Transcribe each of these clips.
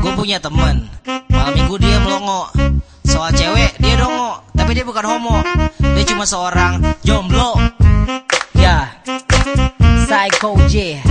Gue punya temen Malam minggu dia melongo Soal cewek dia dongo. Tapi dia bukan homo. Dia cuma seorang jomblo. Ya. Psycho J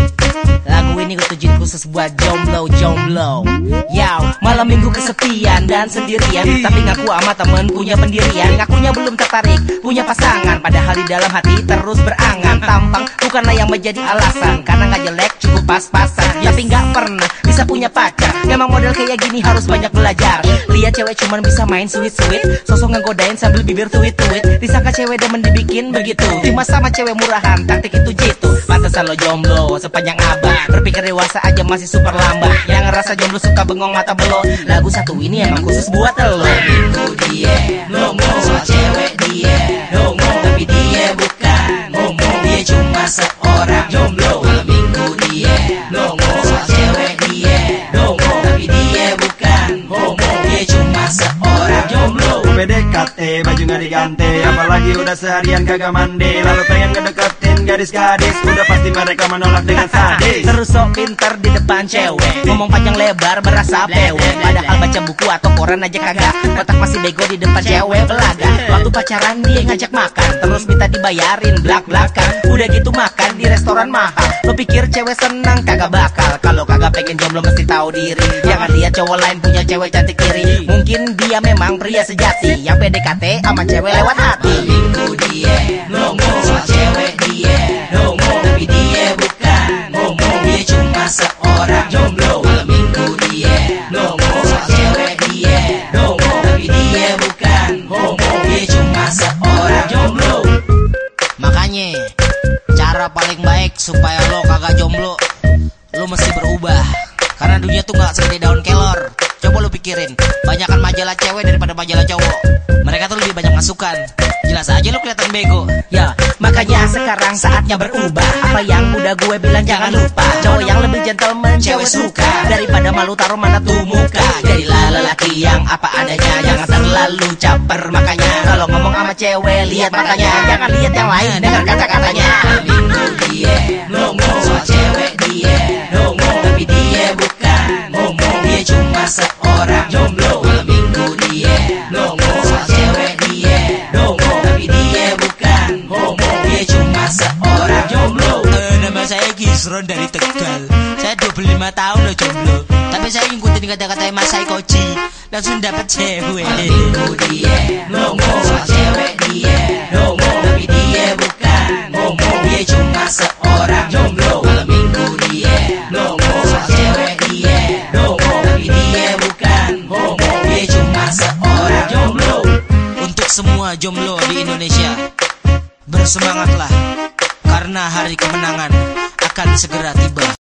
Lagu ini gue tujuin khusus buat jomblo-jomblo Yow, malam minggu kesepian dan sendirian. Tapi ngaku sama temen punya pendirian. Ngakunya belum tertarik, punya pasangan. Padahal di dalam hati terus berangan. Tampang bukanlah yang menjadi alasan. Karena nggak jelek cukup pas-pasan. Tapi nggak pernah bisa punya pacar. Memang model kayak gini harus banyak belajar. Lihat cewek cuman bisa main sweet-sweet. Sosok ngegodain sambil bibir tuit-tuit Disangka cewek demen dibikin begitu. Cuma sama cewek murahan, taktik itu jitu. Pantesan lo jomblo sepanjang abad Berpikir dewasa aja masih super lambat Yang ngerasa jomblo suka bengong mata belok Lagu satu ini emang khusus buat lo. Minggu dia ngomong soal cewek dia. Ngomong Tapi dia bukan. Ngomong Dia cuma seorang. Jomblo minggu dia. Ngomong soal cewek dia. Ngomong Tapi dia bukan. Ngomong Dia cuma seorang. Jomblo. PDKT baju nggak diganti. Apalagi udah seharian kagak mandi. Lalu pengen ngedeketin gadis-gadis Udah pasti mereka menolak dengan sadis. Terus sok pinter di depan cewek Ngomong panjang lebar berasa pewe. Padahal baca buku atau koran aja kagak Otak masih bego di depan cewek belaga. Waktu pacaran dia ngajak makan Terus minta dibayarin belak-belakan. Udah gitu makan di restoran mahal Lo pikir cewek senang kagak bakal. Kalau kagak pengen jomblo mesti tahu diri. Jangan lihat cowok lain punya cewek cantik kiri. Mungkin dia memang pria sejati Yang PDKT sama cewek lewat hati dia bukan ngomong Dia cuma seorang jomblo. Makanya Cara paling baik supaya lo kagak jomblo Lo mesti berubah. Karena dunia tuh gak segede daun kelor. Coba lo pikirin Banyakan majalah cewek daripada majalah cowok. Mereka tuh lebih banyak masukan. Jelas aja lo kelihatan bego. Ya makanya sekarang saatnya berubah. Apa yang udah gue bilang jangan lupa. Cowok yang lebih gentleman cewek suka. Daripada malu taruh mana tuh muka. Jadilah lelaki yang apa adanya terlalu caper makanya Kalau ngomong sama cewek lihat matanya. Jangan lihat yang lain dengar kata-katanya. Minggu dia ngomong soal cewek dia. Ngomong Tapi dia bukan. Ngomong Dia cuma seorang jomblo. Minggu dia ngomong soal cewek dia. Ngomong Tapi dia bukan. Ngomong Dia cuma seorang jomblo. Eh, Nama saya Gisron dari Tegal. Saya 25 tahun loh jomblo. Tapi saya ngikutin kata-kata Mas Saikoji Langsung dapet cewek Minggu dia ngomong soal cewek dia ngomong Tapi dia bukan ngomong Dia cuma seorang jomblo Malam minggu dia ngomong soal cewek dia ngomong Tapi dia bukan ngomong Dia cuma seorang jomblo Untuk semua jomblo di Indonesia Bersemangatlah. Karena hari kemenangan akan segera tiba